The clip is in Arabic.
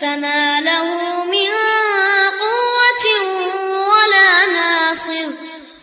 فما له